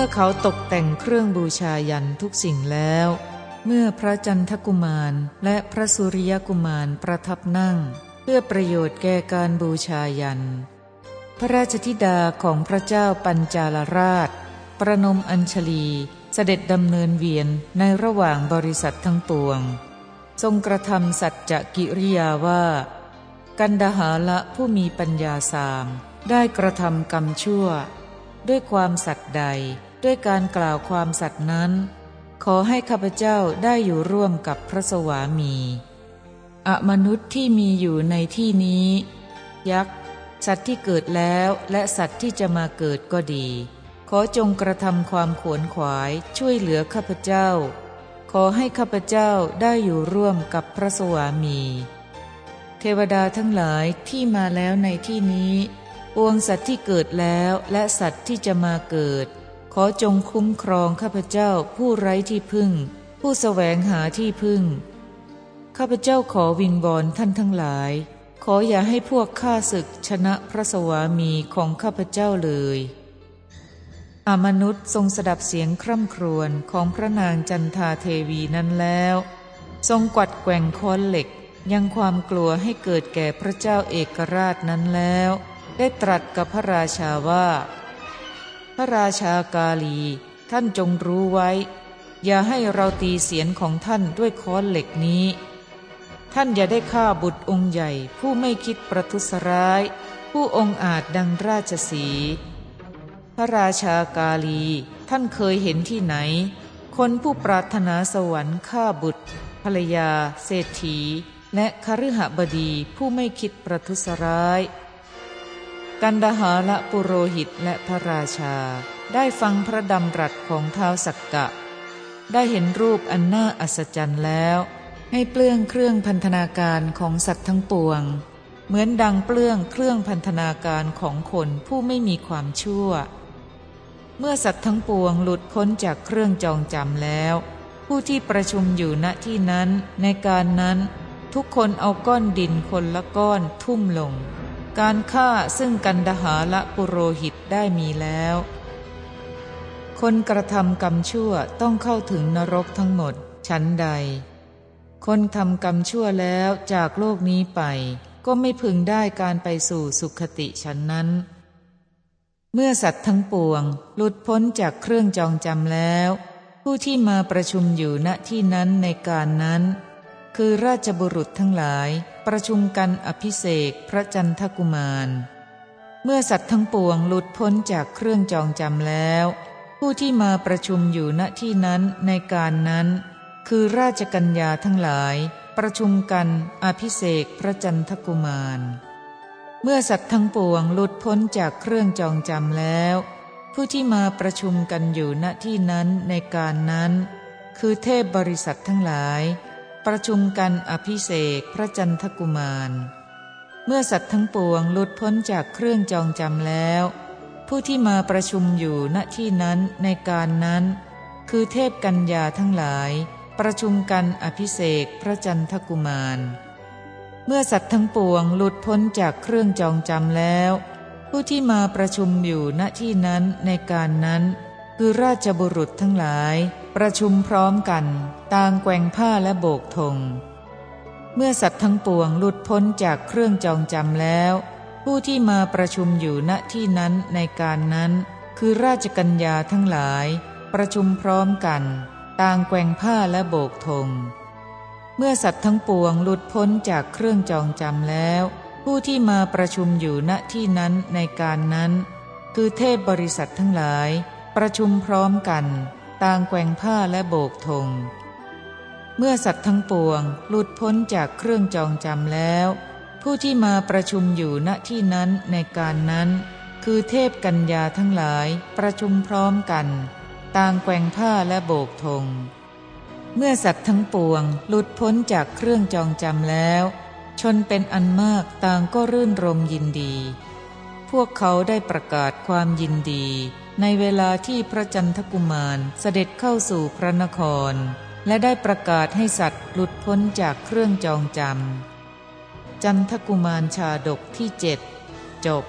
เมื่อเขาตกแต่งเครื่องบูชายันทุกสิ่งแล้ว เมื่อพระจันทกุมารและพระสุริยกุมารประทับนั่ง เพื่อประโยชน์แก่การบูชายัน พระราชธิดาของพระเจ้าปัญจาลราช ประนมอัญชลีเสด็จดำเนินเวียนในระหว่างบริษัททั้งปวง ทรงกระทำสัจจกิริยาว่า กันดหาละผู้มีปัญญาสามได้กระทำกรรมชั่ว ด้วยความสัตย์ใด ด้วยการกล่าวความสัตย์นั้น ขอให้ข้าพเจ้าได้อยู่ร่วมกับพระสวามี อมนุษย์ที่มีอยู่ในที่นี้ ยักษ์สัตว์ที่เกิดแล้วและสัตว์ที่จะมาเกิดก็ดี ขอจงกระทำความขวนขวายช่วยเหลือข้าพเจ้า ขอให้ข้าพเจ้าได้อยู่ร่วมกับพระสวามี เทวดาทั้งหลายที่มาแล้วในที่นี้ปวงสัตว์ที่เกิดแล้วและสัตว์ที่จะมาเกิด ขอจงคุ้มครองข้าพเจ้าผู้ไร้ที่พึ่ง ผู้แสวงหาที่พึ่ง ข้าพเจ้าขอวิงบอลท่านทั้งหลาย ขออย่าให้พวกข้าศึกชนะพระสวามีของข้าพเจ้าเลยอมนุษย์ทรงสดับเสียงคร่ำครวญของพระนางจันทาเทวีนั้นแล้ว ทรงกวัดแกว่งค้อนเหล็กยังความกลัวให้เกิดแก่พระเจ้าเอกราชนั้นแล้ว ได้ตรัสกับพระราชาว่า ระราชากาลี ท่านจงรู้ไว้ อย่าให้เราตีเสียนของท่านด้วยค้อนเหล็กนี้ ท่านอย่าได้ฆ่าบุตรองค์ใหญ่ ผู้ไม่คิดประทุษร้าย ผู้องค์อาจดังราชสี พระราชากาลี ท่านเคยเห็นที่ไหน คนผู้ปรารถนาสวรรค์ฆ่าบุตร ภรรยา เศรษฐี และคฤหบดีผู้ไม่คิดประทุษร้าย กันดหาละปุโรหิตและพระราชา ได้ฟังพระดำรัสของเท้าสักกะ ได้เห็นรูปอันน่าอัศจรรย์แล้ว ให้เปลื้องเครื่องพันธนาการของสัตว์ทั้งปวง เหมือนดังเปลื้องเครื่องพันธนาการของคนผู้ไม่มีความชั่ว เมื่อสัตว์ทั้งปวงหลุดพ้นจากเครื่องจองจำแล้ว ผู้ที่ประชุมอยู่ณที่นั้นในการนั้น ทุกคนเอาก้อนดินคนละก้อนทุ่มลง การฆ่าซึ่งกันดหาละปุโรหิตได้มีแล้ว คนกระทำกรรมชั่วต้องเข้าถึงนรกทั้งหมด ชั้นใด คนทำกรรมชั่วแล้วจากโลกนี้ไป ก็ไม่พึงได้การไปสู่สุขติชั้นนั้น เมื่อสัตว์ทั้งปวง หลุดพ้นจากเครื่องจองจำแล้ว ผู้ที่มาประชุมอยู่ณที่นั้นในการนั้น คือราชบุรุษทั้งหลาย ประชุมกันอภิเษกพระจันทกุมาร เมื่อสัตว์ทั้งปวงหลุดพ้นจากเครื่องจองจำแล้ว ผู้ที่มาประชุมอยู่ณที่นั้นในการนั้น คือราชกัญญาทั้งหลาย ประชุมกันอภิเษกพระจันทกุมาร เมื่อสัตว์ทั้งปวงหลุดพ้นจากเครื่องจองจำแล้ว ผู้ที่มาประชุมกันอยู่ณที่นั้นในการนั้น คือเทพบริษัททั้งหลาย ประชุมกันอภิเษกพระจันทกุมาร เมื่อสัตว์ทั้งปวงหลุดพ้นจากเครื่องจองจำแล้ว ผู้ที่มาประชุมอยู่ณที่นั้นในการนั้น คือเทพกัญญาทั้งหลาย ประชุมกันอภิเษกพระจันทกุมาร เมื่อสัตว์ทั้งปวงหลุดพ้นจากเครื่องจองจำแล้ว ผู้ที่มาประชุมอยู่ณที่นั้นในการนั้น คือราชบุรุษทั้งหลาย ประชุมพร้อมกันต่างแกว่งผ้าและโบกธง เมื่อสัตว์ทั้งปวงหลุดพ้นจากเครื่องจองจำแล้ว ผู้ที่มาประชุมอยู่ณที่นั้นในการนั้น คือราชกัญญาทั้งหลาย ประชุมพร้อมกันต่างแกว่งผ้าและโบกธง เมื่อสัตว์ทั้งปวงหลุดพ้นจากเครื่องจองจำแล้ว ผู้ที่มาประชุมอยู่ณที่นั้นในการนั้น คือเทพบริษัททั้งหลาย ประชุมพร้อมกัน ต่างแกว่งผ้าและโบกธง เมื่อสัตว์ทั้งปวงหลุดพ้นจากเครื่องจองจำแล้ว ผู้ที่มาประชุมอยู่ณที่นั้นในการนั้น คือเทพกัญญาทั้งหลายประชุมพร้อมกัน ต่างแกว่งผ้าและโบกธง เมื่อสัตว์ทั้งปวงหลุดพ้นจากเครื่องจองจำแล้ว ชนเป็นอันมากต่างก็รื่นรมยินดี พวกเขาได้ประกาศความยินดี ในเวลาที่พระจันทกุมารเสด็จเข้าสู่พระนคร และได้ประกาศให้สัตว์หลุดพ้นจากเครื่องจองจำ จันทกุมารชาดกที่เจ็ดจบ